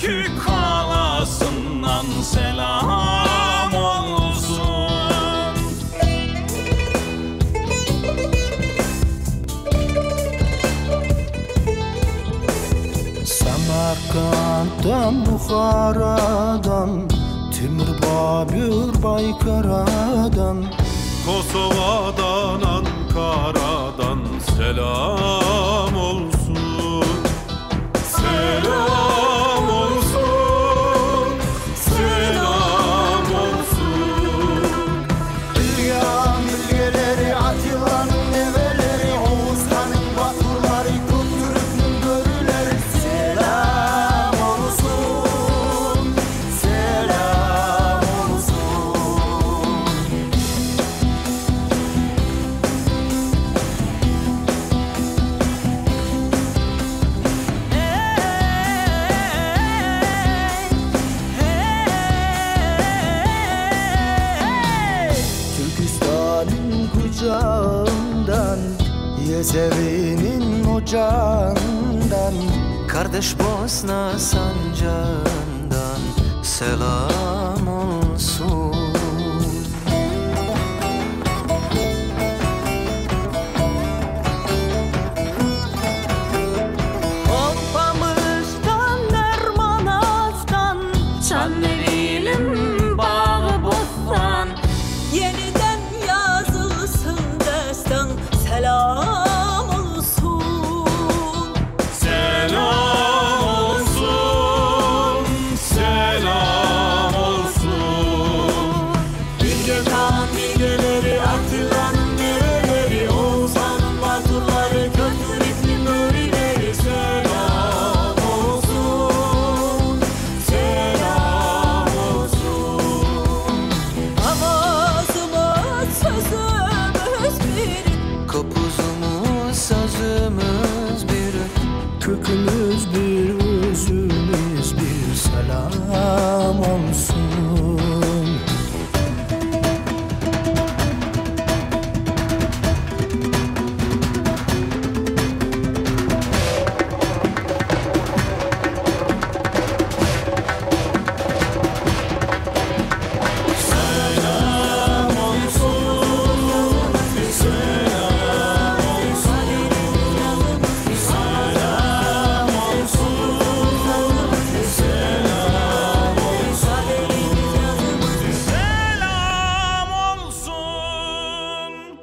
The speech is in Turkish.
Türkü kalasından selam olsun. Samarkand'dan Bukhara'dan Timur Babür Baykara'dan Kosova'dan Ankara'dan selam Yesevi'nin ocağından Kardeş Bosna sancağından selam olsun